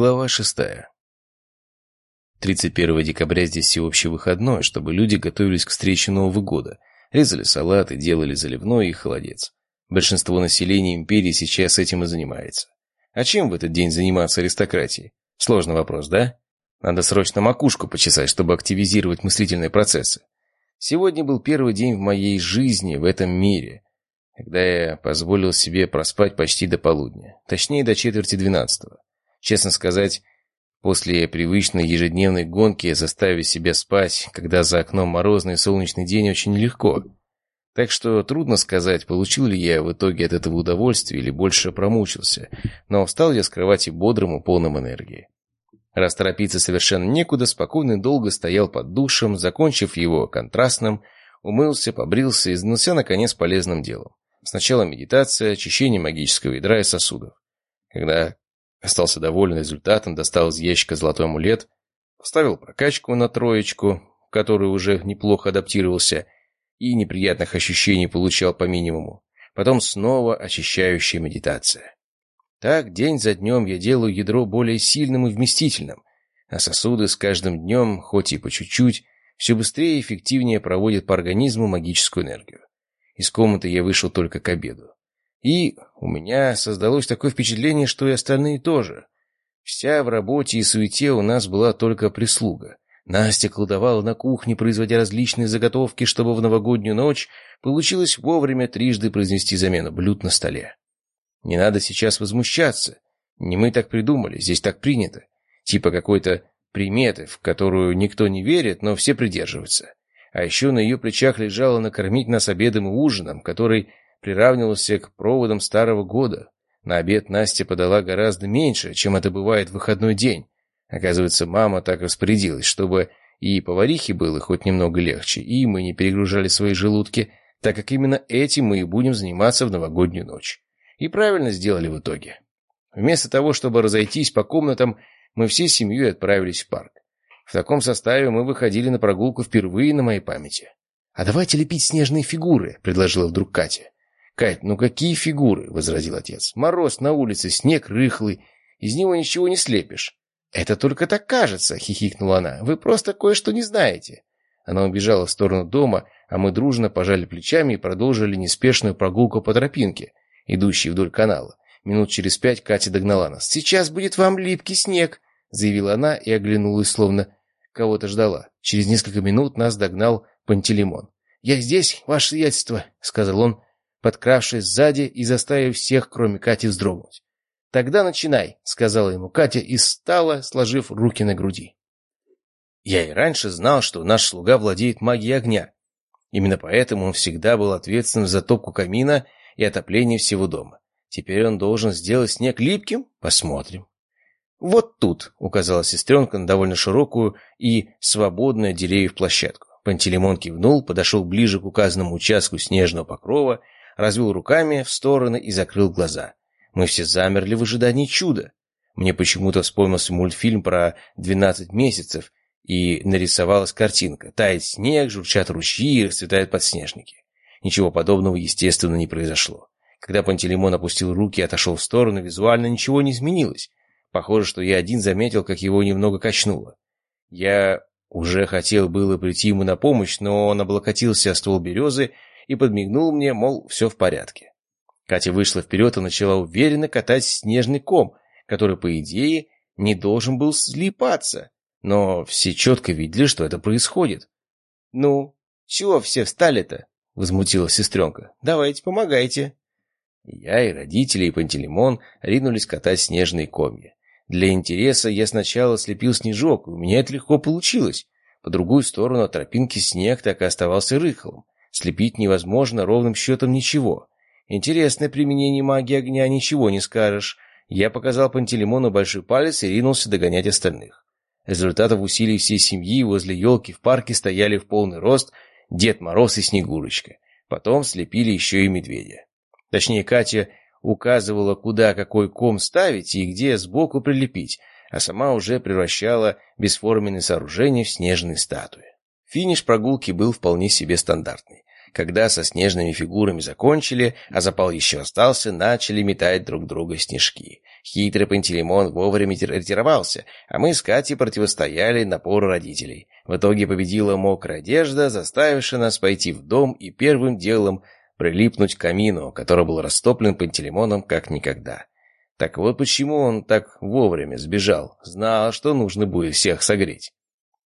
Глава шестая. 31 декабря здесь всеобщий выходной, чтобы люди готовились к встрече Нового года. Резали салаты, делали заливной и холодец. Большинство населения империи сейчас этим и занимается. А чем в этот день заниматься аристократией? Сложный вопрос, да? Надо срочно макушку почесать, чтобы активизировать мыслительные процессы. Сегодня был первый день в моей жизни в этом мире, когда я позволил себе проспать почти до полудня. Точнее, до четверти двенадцатого. Честно сказать, после привычной ежедневной гонки заставить себя спать, когда за окном морозный солнечный день, очень легко. Так что трудно сказать, получил ли я в итоге от этого удовольствие или больше промучился, но встал я с кровати бодрым и полным энергии. Раз совершенно некуда, спокойно и долго стоял под душем, закончив его контрастным, умылся, побрился и занялся, наконец, полезным делом. Сначала медитация, очищение магического ядра и сосудов. Когда Остался доволен результатом, достал из ящика золотой амулет, поставил прокачку на троечку, который уже неплохо адаптировался, и неприятных ощущений получал по минимуму. Потом снова очищающая медитация. Так, день за днем я делаю ядро более сильным и вместительным, а сосуды с каждым днем, хоть и по чуть-чуть, все быстрее и эффективнее проводят по организму магическую энергию. Из комнаты я вышел только к обеду. И у меня создалось такое впечатление, что и остальные тоже. Вся в работе и суете у нас была только прислуга. Настя колдовала на кухне, производя различные заготовки, чтобы в новогоднюю ночь получилось вовремя трижды произнести замену блюд на столе. Не надо сейчас возмущаться. Не мы так придумали, здесь так принято. Типа какой-то приметы, в которую никто не верит, но все придерживаются. А еще на ее плечах лежало накормить нас обедом и ужином, который приравнивался к проводам старого года. На обед Настя подала гораздо меньше, чем это бывает в выходной день. Оказывается, мама так распорядилась, чтобы и поварихе было хоть немного легче, и мы не перегружали свои желудки, так как именно этим мы и будем заниматься в новогоднюю ночь. И правильно сделали в итоге. Вместо того, чтобы разойтись по комнатам, мы всей семьей отправились в парк. В таком составе мы выходили на прогулку впервые на моей памяти. «А давайте лепить снежные фигуры», — предложила вдруг Катя. «Кать, ну какие фигуры?» — возразил отец. «Мороз на улице, снег рыхлый. Из него ничего не слепишь». «Это только так кажется», — хихикнула она. «Вы просто кое-что не знаете». Она убежала в сторону дома, а мы дружно пожали плечами и продолжили неспешную прогулку по тропинке, идущей вдоль канала. Минут через пять Катя догнала нас. «Сейчас будет вам липкий снег», — заявила она и оглянулась, словно кого-то ждала. Через несколько минут нас догнал Пантелеймон. «Я здесь, ваше сиятельство», — сказал он, подкравшись сзади и заставив всех, кроме Кати, вздрогнуть. «Тогда начинай», — сказала ему Катя и стала, сложив руки на груди. Я и раньше знал, что наш слуга владеет магией огня. Именно поэтому он всегда был ответственным за топку камина и отопление всего дома. Теперь он должен сделать снег липким? Посмотрим. «Вот тут», — указала сестренка на довольно широкую и свободную деревьев площадку. Пантелеймон кивнул, подошел ближе к указанному участку снежного покрова развел руками в стороны и закрыл глаза. Мы все замерли в ожидании чуда. Мне почему-то вспомнился мультфильм про 12 месяцев, и нарисовалась картинка. Тает снег, журчат ручьи и расцветают подснежники. Ничего подобного, естественно, не произошло. Когда Пантелеймон опустил руки и отошел в сторону, визуально ничего не изменилось. Похоже, что я один заметил, как его немного качнуло. Я уже хотел было прийти ему на помощь, но он облокотился о ствол березы и подмигнул мне, мол, все в порядке. Катя вышла вперед и начала уверенно катать снежный ком, который, по идее, не должен был слипаться. Но все четко видели, что это происходит. «Ну, чего все встали-то?» — возмутилась сестренка. «Давайте, помогайте». Я и родители, и Пантелеймон ринулись катать снежные комья. Для интереса я сначала слепил снежок, и у меня это легко получилось. По другую сторону тропинки снег так и оставался рыхлым. Слепить невозможно ровным счетом ничего. Интересное применение магии огня, ничего не скажешь. Я показал Пантелеймону большой палец и ринулся догонять остальных. Результатов усилий всей семьи возле елки в парке стояли в полный рост Дед Мороз и Снегурочка. Потом слепили еще и медведя. Точнее, Катя указывала, куда какой ком ставить и где сбоку прилепить, а сама уже превращала бесформенные сооружения в снежные статуи. Финиш прогулки был вполне себе стандартный. Когда со снежными фигурами закончили, а запал еще остался, начали метать друг друга снежки. Хитрый Пантелеймон вовремя ретировался, а мы с Катей противостояли напору родителей. В итоге победила мокрая одежда, заставившая нас пойти в дом и первым делом прилипнуть к камину, который был растоплен Пантелеймоном как никогда. Так вот почему он так вовремя сбежал, знал, что нужно будет всех согреть.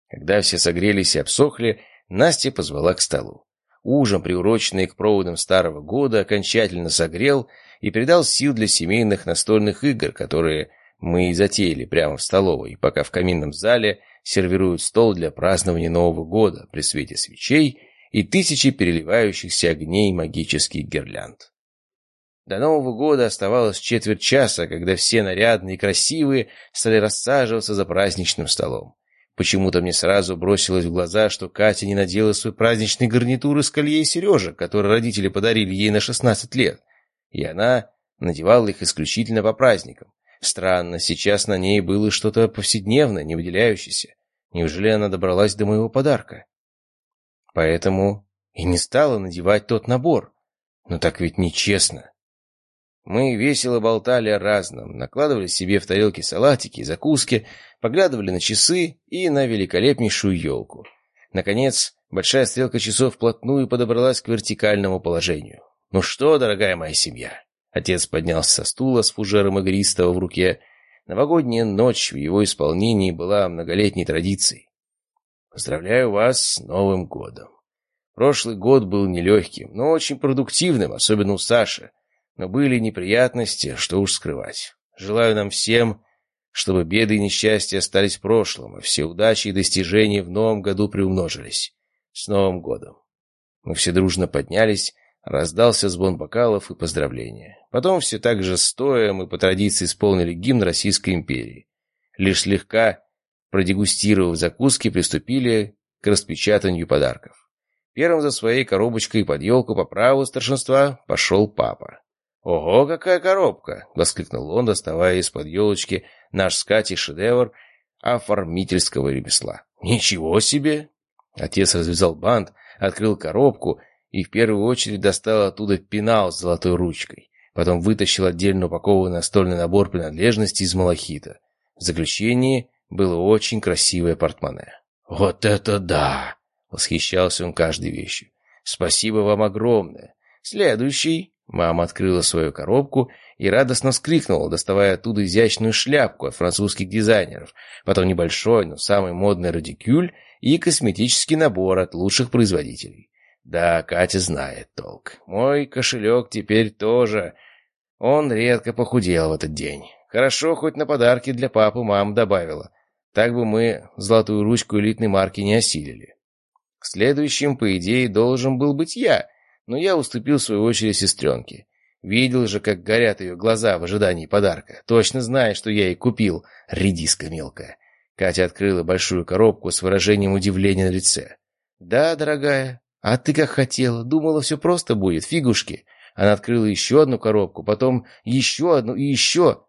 Когда все согрелись и обсохли, Настя позвала к столу. Ужин, приуроченный к проводам старого года, окончательно согрел и придал сил для семейных настольных игр, которые мы и затеяли прямо в столовой, пока в каминном зале сервируют стол для празднования Нового года при свете свечей и тысячи переливающихся огней магических гирлянд. До Нового года оставалось четверть часа, когда все нарядные и красивые стали рассаживаться за праздничным столом. Почему-то мне сразу бросилось в глаза, что Катя не надела свой праздничный гарнитур из колье и сережек, которые родители подарили ей на 16 лет. И она надевала их исключительно по праздникам. Странно, сейчас на ней было что-то повседневное, не выделяющееся. Неужели она добралась до моего подарка? Поэтому и не стала надевать тот набор. Но так ведь нечестно. Мы весело болтали о разном, накладывали себе в тарелки салатики, закуски, поглядывали на часы и на великолепнейшую елку. Наконец, большая стрелка часов вплотную подобралась к вертикальному положению. «Ну что, дорогая моя семья?» Отец поднялся со стула с фужером игристого в руке. Новогодняя ночь в его исполнении была многолетней традицией. «Поздравляю вас с Новым годом!» Прошлый год был нелегким, но очень продуктивным, особенно у Саши. Но были неприятности, что уж скрывать. Желаю нам всем, чтобы беды и несчастья остались в прошлом, а все удачи и достижения в новом году приумножились. С Новым годом! Мы все дружно поднялись, раздался звон бокалов и поздравления. Потом все так же стоя мы по традиции исполнили гимн Российской империи. Лишь слегка продегустировав закуски, приступили к распечатанию подарков. Первым за своей коробочкой под елку по праву старшинства пошел папа. «Ого, какая коробка!» — воскликнул он, доставая из-под елочки наш с Катей шедевр оформительского ремесла. «Ничего себе!» Отец развязал бант, открыл коробку и в первую очередь достал оттуда пенал с золотой ручкой. Потом вытащил отдельно упакованный настольный набор принадлежностей из малахита. В заключении было очень красивое портмоне. «Вот это да!» — восхищался он каждой вещью. «Спасибо вам огромное! Следующий!» Мама открыла свою коробку и радостно вскрикнула, доставая оттуда изящную шляпку от французских дизайнеров, потом небольшой, но самый модный радикюль и косметический набор от лучших производителей. Да, Катя знает толк. Мой кошелек теперь тоже. Он редко похудел в этот день. Хорошо, хоть на подарки для папы мама добавила. Так бы мы золотую ручку элитной марки не осилили. Следующим, по идее, должен был быть я — но я уступил свою очередь сестренке. Видел же, как горят ее глаза в ожидании подарка. Точно зная, что я ей купил, редиска мелкая. Катя открыла большую коробку с выражением удивления на лице. «Да, дорогая, а ты как хотела. Думала, все просто будет, фигушки». Она открыла еще одну коробку, потом еще одну и еще.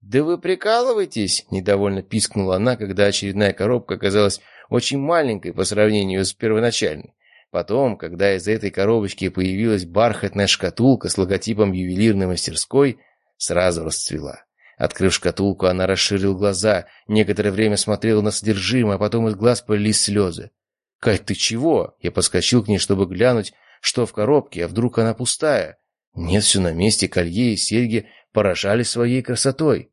«Да вы прикалываетесь?» — недовольно пискнула она, когда очередная коробка оказалась очень маленькой по сравнению с первоначальной. Потом, когда из этой коробочки появилась бархатная шкатулка с логотипом ювелирной мастерской, сразу расцвела. Открыв шкатулку, она расширила глаза, некоторое время смотрела на содержимое, а потом из глаз полились слезы. «Кать, ты чего?» Я подскочил к ней, чтобы глянуть, что в коробке, а вдруг она пустая. Нет, все на месте, колье и серьги поражали своей красотой.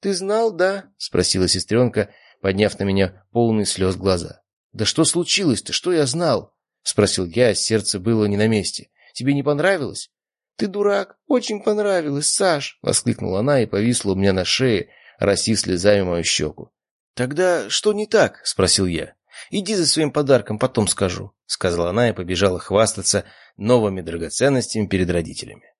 «Ты знал, да?» — спросила сестренка, подняв на меня полные слез глаза. «Да что случилось-то? Что я знал?» — спросил я, сердце было не на месте. «Тебе не понравилось?» «Ты дурак! Очень понравилось, Саш!» — воскликнула она и повисла у меня на шее, растив слезами мою щеку. «Тогда что не так?» — спросил я. «Иди за своим подарком, потом скажу», — сказала она и побежала хвастаться новыми драгоценностями перед родителями.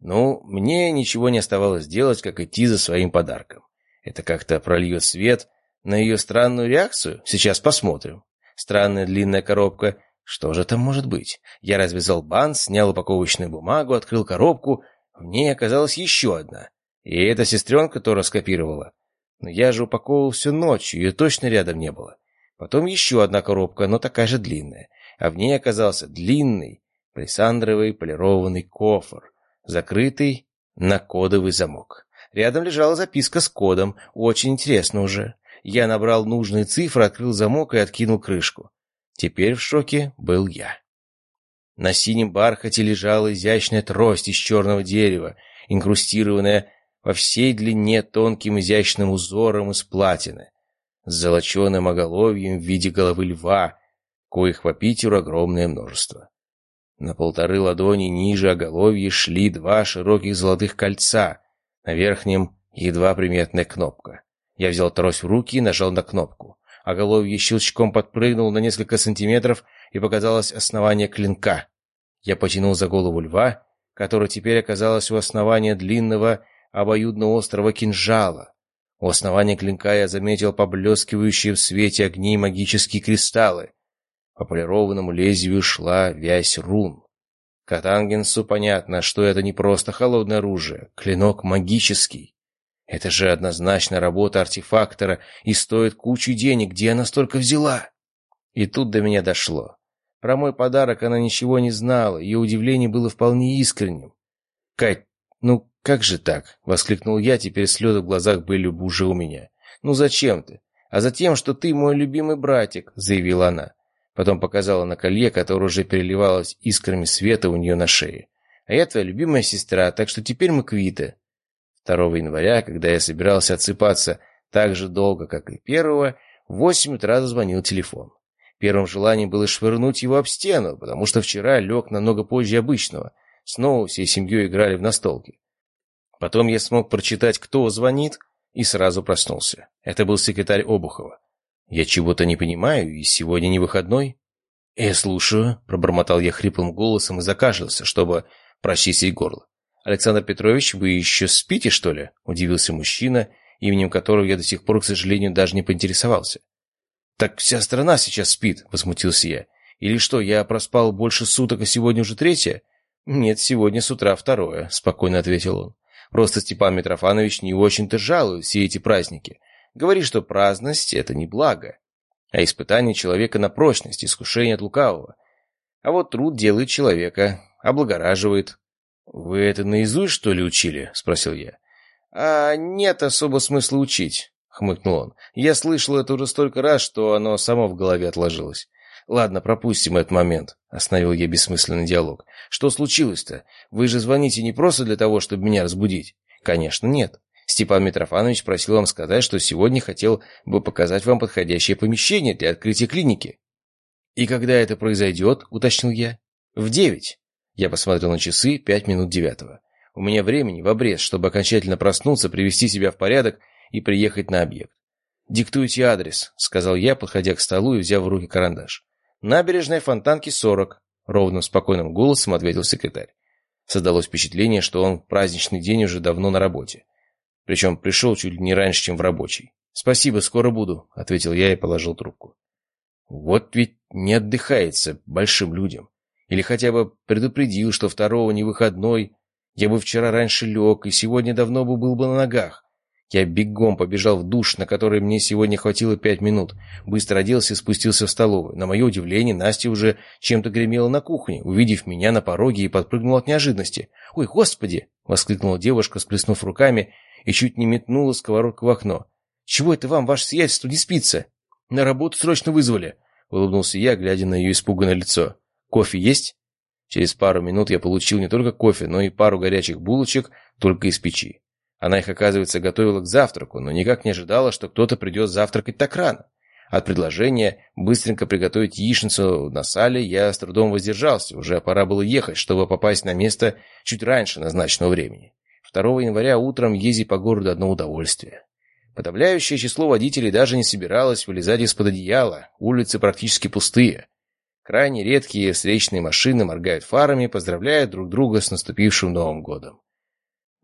Ну, мне ничего не оставалось делать, как идти за своим подарком. Это как-то прольет свет на ее странную реакцию? Сейчас посмотрим. Странная длинная коробка что же там может быть? Я развязал бант, снял упаковочную бумагу, открыл коробку. В ней оказалась еще одна. И эта сестренка тоже скопировала. Но я же упаковывал всю ночь, ее точно рядом не было. Потом еще одна коробка, но такая же длинная. А в ней оказался длинный, Палисандровый полированный кофр, закрытый на кодовый замок. Рядом лежала записка с кодом, очень интересно уже. Я набрал нужные цифры, открыл замок и откинул крышку. Теперь в шоке был я. На синем бархате лежала изящная трость из черного дерева, инкрустированная во всей длине тонким изящным узором из платины, с золоченым оголовьем в виде головы льва, коих по Питеру огромное множество. На полторы ладони ниже оголовья шли два широких золотых кольца, на верхнем едва приметная кнопка. Я взял трость в руки и нажал на кнопку. Оголовье щелчком подпрыгнул на несколько сантиметров, и показалось основание клинка. Я потянул за голову льва, который теперь оказалось у основания длинного обоюдно-острого кинжала. У основания клинка я заметил поблескивающие в свете огней магические кристаллы. По полированному лезвию шла вязь рун. Катангенсу понятно, что это не просто холодное оружие, клинок магический. Это же однозначно работа артефактора и стоит кучу денег, где она столько взяла? И тут до меня дошло. Про мой подарок она ничего не знала, ее удивление было вполне искренним. «Кать, ну как же так?» — воскликнул я, теперь слезы в глазах были уже у меня. «Ну зачем ты?» «А затем, что ты мой любимый братик», — заявила она. Потом показала на колье, которое уже переливалось искрами света у нее на шее. «А я твоя любимая сестра, так что теперь мы квиты». 2 января, когда я собирался отсыпаться так же долго, как и первого, в 8 утра зазвонил телефон. Первым желанием было швырнуть его об стену, потому что вчера лег намного позже обычного. Снова всей семьей играли в настолки. Потом я смог прочитать, кто звонит, и сразу проснулся. Это был секретарь Обухова. «Я чего-то не понимаю, и сегодня не выходной?» «Я слушаю», — пробормотал я хриплым голосом и закашлялся, чтобы прочистить горло. «Александр Петрович, вы еще спите, что ли?» — удивился мужчина, именем которого я до сих пор, к сожалению, даже не поинтересовался. «Так вся страна сейчас спит», — возмутился я. «Или что, я проспал больше суток, а сегодня уже третье?» «Нет, сегодня с утра второе», — спокойно ответил он. «Просто Степан Митрофанович не очень-то жалует все эти праздники. Говорит, что праздность — это не благо, а испытание человека на прочность, искушение от лукавого. А вот труд делает человека, облагораживает, «Вы это наизусть, что ли, учили?» — спросил я. «А нет особо смысла учить», — хмыкнул он. «Я слышал это уже столько раз, что оно само в голове отложилось». «Ладно, пропустим этот момент», — остановил я бессмысленный диалог. «Что случилось-то? Вы же звоните не просто для того, чтобы меня разбудить?» «Конечно, нет. Степан Митрофанович просил вам сказать, что сегодня хотел бы показать вам подходящее помещение для открытия клиники». «И когда это произойдет?» — уточнил я. «В девять». Я посмотрел на часы, пять минут девятого. У меня времени в обрез, чтобы окончательно проснуться, привести себя в порядок и приехать на объект. «Диктуйте адрес», — сказал я, подходя к столу и взяв в руки карандаш. «Набережная Фонтанки, 40», — ровным спокойным голосом ответил секретарь. Создалось впечатление, что он в праздничный день уже давно на работе. Причем пришел чуть не раньше, чем в рабочий. «Спасибо, скоро буду», — ответил я и положил трубку. «Вот ведь не отдыхается большим людям. Или хотя бы предупредил, что второго не выходной. Я бы вчера раньше лег, и сегодня давно бы был бы на ногах. Я бегом побежал в душ, на который мне сегодня хватило пять минут. Быстро оделся и спустился в столовую. На мое удивление, Настя уже чем-то гремела на кухне, увидев меня на пороге и подпрыгнула от неожиданности. «Ой, господи!» — воскликнула девушка, сплеснув руками, и чуть не метнула сковородку в окно. «Чего это вам, ваше сиятельство, не спится?» «На работу срочно вызвали», — улыбнулся я, глядя на ее испуганное лицо. Кофе есть?» Через пару минут я получил не только кофе, но и пару горячих булочек только из печи. Она их, оказывается, готовила к завтраку, но никак не ожидала, что кто-то придет завтракать так рано. От предложения быстренько приготовить яичницу на сале я с трудом воздержался, уже пора было ехать, чтобы попасть на место чуть раньше назначенного времени. 2 января утром ездить по городу одно удовольствие. Подавляющее число водителей даже не собиралось вылезать из-под одеяла, улицы практически пустые. Крайне редкие встречные машины моргают фарами, поздравляют друг друга с наступившим Новым годом.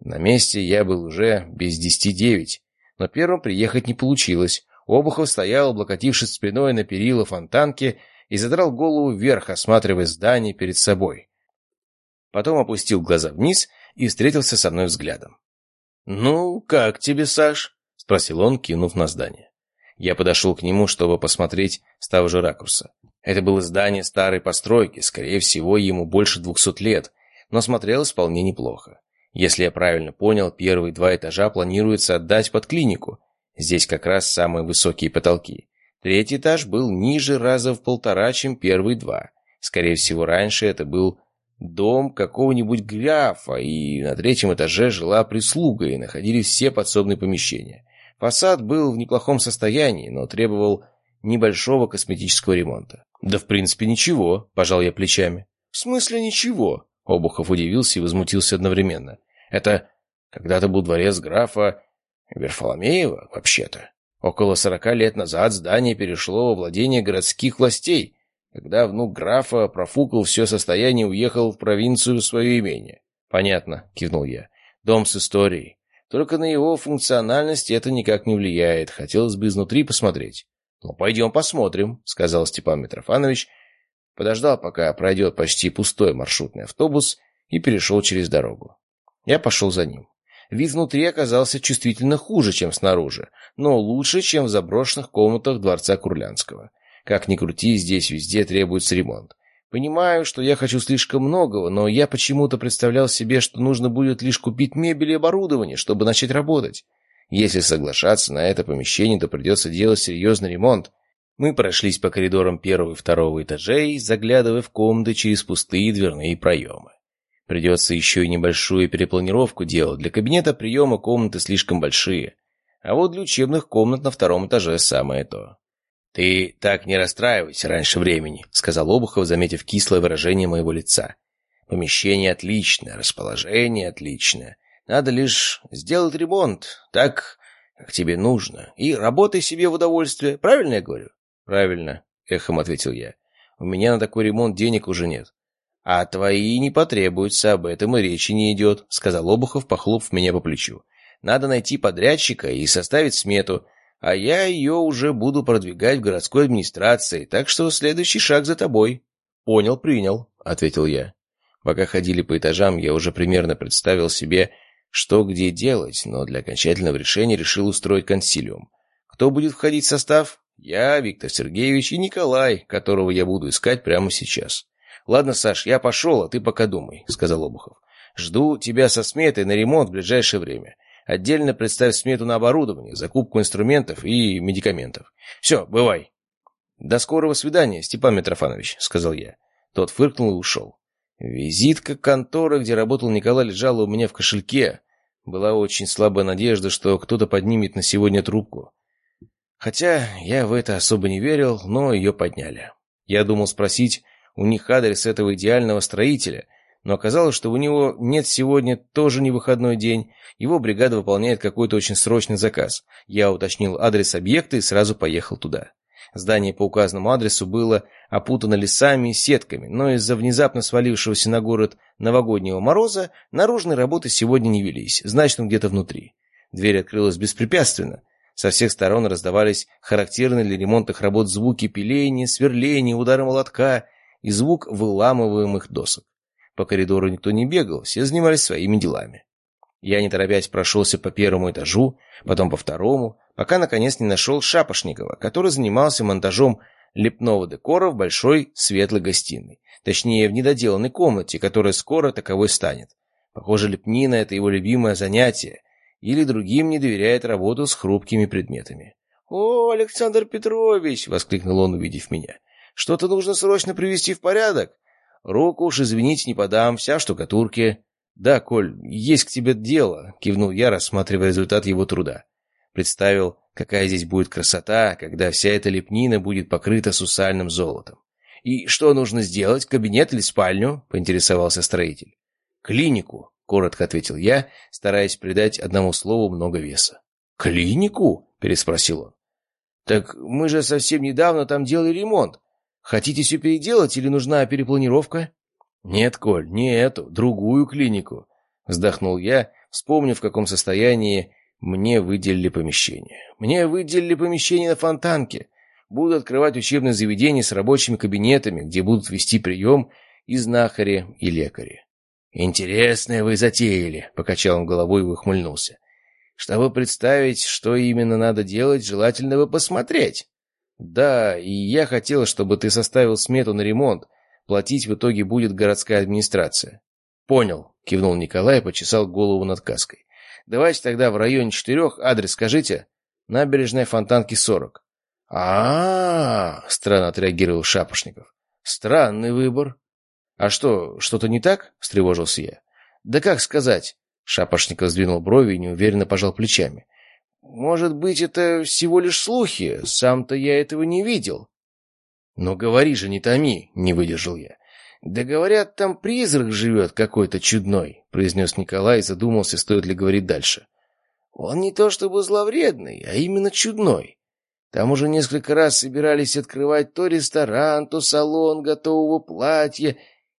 На месте я был уже без десяти девять, но первым приехать не получилось. Обухов стоял, облокотившись спиной на перила фонтанки и задрал голову вверх, осматривая здание перед собой. Потом опустил глаза вниз и встретился со мной взглядом. «Ну, как тебе, Саш?» — спросил он, кинув на здание. Я подошел к нему, чтобы посмотреть с того же ракурса. Это было здание старой постройки, скорее всего, ему больше двухсот лет, но смотрелось вполне неплохо. Если я правильно понял, первые два этажа планируется отдать под клинику. Здесь как раз самые высокие потолки. Третий этаж был ниже раза в полтора, чем первые два. Скорее всего, раньше это был дом какого-нибудь графа, и на третьем этаже жила прислуга, и находились все подсобные помещения. Фасад был в неплохом состоянии, но требовал небольшого косметического ремонта. «Да в принципе ничего», – пожал я плечами. «В смысле ничего?» – Обухов удивился и возмутился одновременно. «Это когда-то был дворец графа Верфоломеева, вообще-то. Около сорока лет назад здание перешло во владение городских властей, когда внук графа профукал все состояние и уехал в провинцию в свое имение». «Понятно», – кивнул я. «Дом с историей. Только на его функциональность это никак не влияет. Хотелось бы изнутри посмотреть». «Ну, пойдем посмотрим», — сказал Степан Митрофанович. Подождал, пока пройдет почти пустой маршрутный автобус, и перешел через дорогу. Я пошел за ним. Вид внутри оказался чувствительно хуже, чем снаружи, но лучше, чем в заброшенных комнатах дворца Курлянского. Как ни крути, здесь везде требуется ремонт. Понимаю, что я хочу слишком многого, но я почему-то представлял себе, что нужно будет лишь купить мебель и оборудование, чтобы начать работать. Если соглашаться на это помещение, то придется делать серьезный ремонт. Мы прошлись по коридорам первого и второго этажей, заглядывая в комнаты через пустые дверные проемы. Придется еще и небольшую перепланировку делать. Для кабинета приема комнаты слишком большие. А вот для учебных комнат на втором этаже самое то. «Ты так не расстраивайся раньше времени», — сказал Обухов, заметив кислое выражение моего лица. «Помещение отличное, расположение отличное. Надо лишь сделать ремонт, так, как тебе нужно, и работай себе в удовольствие. Правильно я говорю? Правильно, эхом ответил я. У меня на такой ремонт денег уже нет. А твои не потребуются, об этом и речи не идет, сказал Обухов, похлопав меня по плечу. Надо найти подрядчика и составить смету, а я ее уже буду продвигать в городской администрации, так что следующий шаг за тобой. Понял, принял, ответил я. Пока ходили по этажам, я уже примерно представил себе, что где делать, но для окончательного решения решил устроить консилиум. Кто будет входить в состав? Я, Виктор Сергеевич и Николай, которого я буду искать прямо сейчас. «Ладно, Саш, я пошел, а ты пока думай», — сказал Обухов. «Жду тебя со сметой на ремонт в ближайшее время. Отдельно представь смету на оборудование, закупку инструментов и медикаментов. Все, бывай». «До скорого свидания, Степан Митрофанович», — сказал я. Тот фыркнул и ушел. Визитка конторы, где работал Николай, лежала у меня в кошельке. Была очень слабая надежда, что кто-то поднимет на сегодня трубку. Хотя я в это особо не верил, но ее подняли. Я думал спросить у них адрес этого идеального строителя, но оказалось, что у него нет сегодня тоже не выходной день, его бригада выполняет какой-то очень срочный заказ. Я уточнил адрес объекта и сразу поехал туда. Здание по указанному адресу было опутано лесами и сетками, но из-за внезапно свалившегося на город новогоднего мороза наружные работы сегодня не велись, значит, он где-то внутри. Дверь открылась беспрепятственно. Со всех сторон раздавались характерные для ремонтных работ звуки пиления, сверления, удара молотка и звук выламываемых досок. По коридору никто не бегал, все занимались своими делами. Я, не торопясь, прошелся по первому этажу, потом по второму, пока, наконец, не нашел Шапошникова, который занимался монтажом лепного декора в большой светлой гостиной. Точнее, в недоделанной комнате, которая скоро таковой станет. Похоже, лепнина — это его любимое занятие, или другим не доверяет работу с хрупкими предметами. «О, Александр Петрович!» — воскликнул он, увидев меня. «Что-то нужно срочно привести в порядок. Руку уж, извините, не подам, вся в штукатурке». «Да, Коль, есть к тебе дело», — кивнул я, рассматривая результат его труда. Представил, какая здесь будет красота, когда вся эта лепнина будет покрыта сусальным золотом. «И что нужно сделать, кабинет или спальню?» — поинтересовался строитель. «Клинику», — коротко ответил я, стараясь придать одному слову много веса. «Клинику?» — переспросил он. «Так мы же совсем недавно там делали ремонт. Хотите все переделать или нужна перепланировка?» «Нет, Коль, не эту, другую клинику», — вздохнул я, вспомнив, в каком состоянии мне выделили помещение. Мне выделили помещение на фонтанке. Буду открывать учебное заведение с рабочими кабинетами, где будут вести прием и знахари, и лекари. «Интересное вы затеяли», — покачал он головой и ухмыльнулся. «Чтобы представить, что именно надо делать, желательно бы посмотреть». «Да, и я хотел, чтобы ты составил смету на ремонт. Платить в итоге будет городская администрация». «Понял», — кивнул Николай и почесал голову над каской. «Давайте тогда в районе четырех адрес скажите. Набережная Фонтанки, 40». А, -а, -а странно отреагировал Шапошников. «Странный выбор». «А что, что-то не так?» — встревожился я. «Да как сказать?» Шапошников сдвинул брови и неуверенно пожал плечами. «Может быть, это всего лишь слухи? Сам-то я этого не видел». «Но говори же, не томи!» — не выдержал я. «Да говорят, там призрак живет какой-то чудной», — произнес Николай и задумался, стоит ли говорить дальше. «Он не то чтобы зловредный, а именно чудной. Там уже несколько раз собирались открывать то ресторан, то салон готового платья,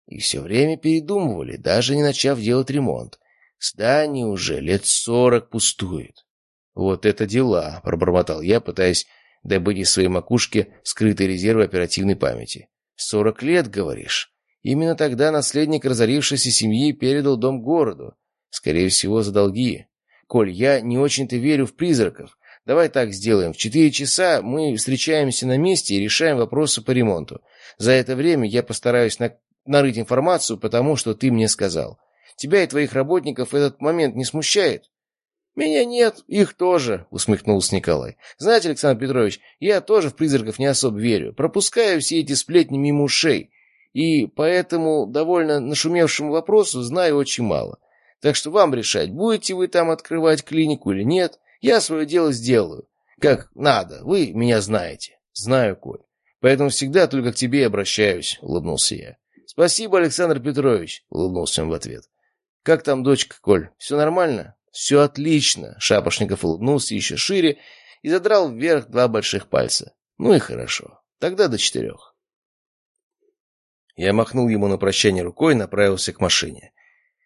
и все время передумывали, даже не начав делать ремонт. Здание уже лет сорок пустует». «Вот это дела!» — пробормотал я, пытаясь добыть из своей макушки скрытые резервы оперативной памяти. «Сорок лет, говоришь?» Именно тогда наследник разорившейся семьи передал дом городу. Скорее всего, за долги. Коль, я не очень-то верю в призраков. Давай так сделаем. В четыре часа мы встречаемся на месте и решаем вопросы по ремонту. За это время я постараюсь на... нарыть информацию, потому что ты мне сказал. Тебя и твоих работников этот момент не смущает? «Меня нет, их тоже», — усмехнулся Николай. «Знаете, Александр Петрович, я тоже в призраков не особо верю. Пропускаю все эти сплетни мимо ушей и поэтому довольно нашумевшему вопросу знаю очень мало. Так что вам решать, будете вы там открывать клинику или нет. Я свое дело сделаю. Как надо, вы меня знаете. Знаю, Коль. Поэтому всегда только к тебе обращаюсь, улыбнулся я. Спасибо, Александр Петрович, улыбнулся он в ответ. Как там дочка, Коль? Все нормально? Все отлично. Шапошников улыбнулся еще шире и задрал вверх два больших пальца. Ну и хорошо. Тогда до четырех. Я махнул ему на прощание рукой и направился к машине.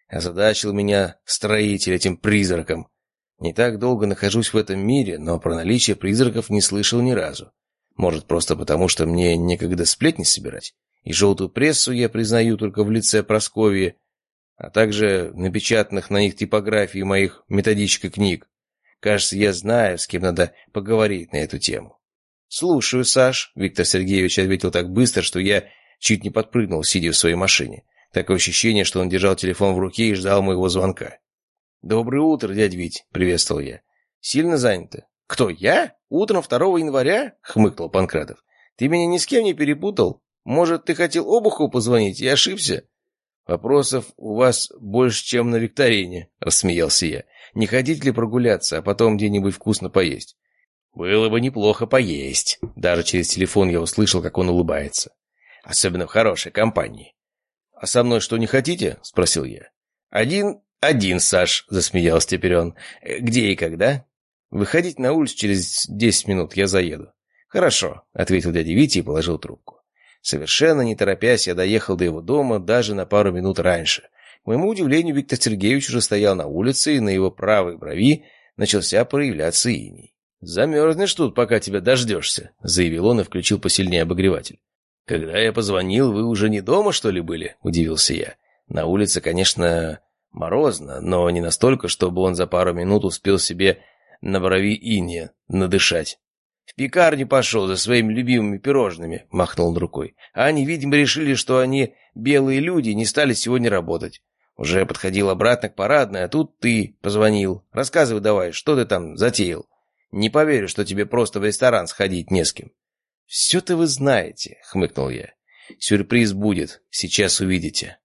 Озадачил меня строитель этим призраком. Не так долго нахожусь в этом мире, но про наличие призраков не слышал ни разу. Может, просто потому, что мне некогда сплетни собирать? И желтую прессу я признаю только в лице Прасковьи, а также напечатанных на них типографии моих методичек книг. Кажется, я знаю, с кем надо поговорить на эту тему. «Слушаю, Саш», — Виктор Сергеевич ответил так быстро, что я Чуть не подпрыгнул, сидя в своей машине. Такое ощущение, что он держал телефон в руке и ждал моего звонка. «Доброе утро, дядь Вить», — приветствовал я. «Сильно занято?» «Кто, я? Утром 2 января?» — хмыкнул Панкратов. «Ты меня ни с кем не перепутал? Может, ты хотел Обухову позвонить и ошибся?» «Вопросов у вас больше, чем на викторине», — рассмеялся я. «Не хотите ли прогуляться, а потом где-нибудь вкусно поесть?» «Было бы неплохо поесть». Даже через телефон я услышал, как он улыбается особенно в хорошей компании. «А со мной что, не хотите?» — спросил я. «Один, один, Саш», — засмеялся теперь он. «Э, «Где и когда?» «Выходить на улицу через десять минут, я заеду». «Хорошо», — ответил дядя Витя и положил трубку. Совершенно не торопясь, я доехал до его дома даже на пару минут раньше. К моему удивлению, Виктор Сергеевич уже стоял на улице, и на его правой брови начался проявляться иней. «Замерзнешь тут, пока тебя дождешься», — заявил он и включил посильнее обогреватель. «Когда я позвонил, вы уже не дома, что ли, были?» – удивился я. На улице, конечно, морозно, но не настолько, чтобы он за пару минут успел себе на брови инья надышать. «В пекарню пошел за своими любимыми пирожными», — махнул он рукой. «А они, видимо, решили, что они белые люди не стали сегодня работать. Уже подходил обратно к парадной, а тут ты позвонил. Рассказывай давай, что ты там затеял. Не поверю, что тебе просто в ресторан сходить не с кем». «Все-то вы знаете», — хмыкнул я. «Сюрприз будет, сейчас увидите».